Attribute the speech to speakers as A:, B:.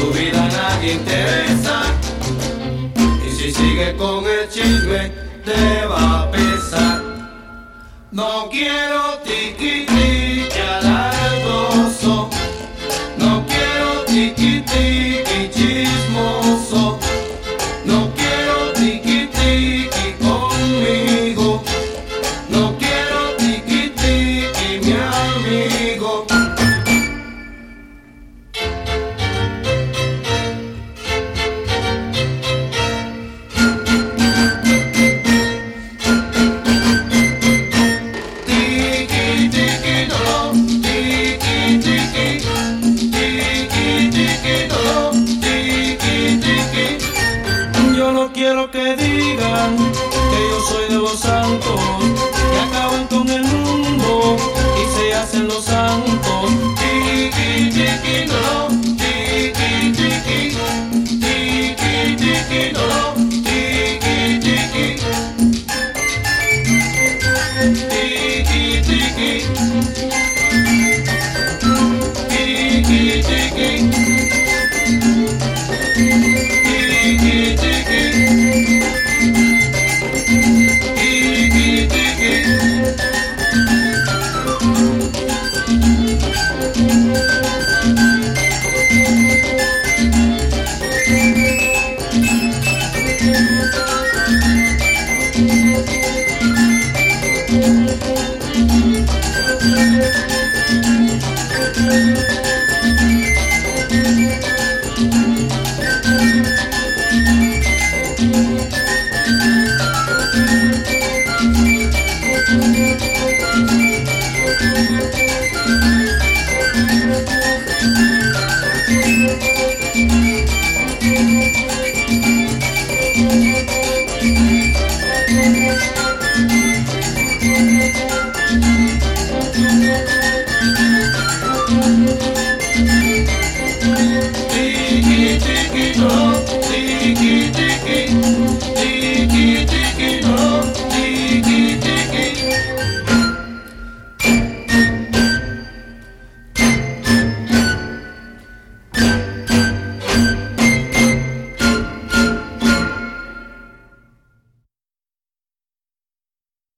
A: tu vida nadie interesa. Y si sigue con el chisme, te va a pesar. No quiero tiquita. yo no quiero que digan que yo soy de los santos, que acaban con el mundo. tiki tiki tiki tiki tiki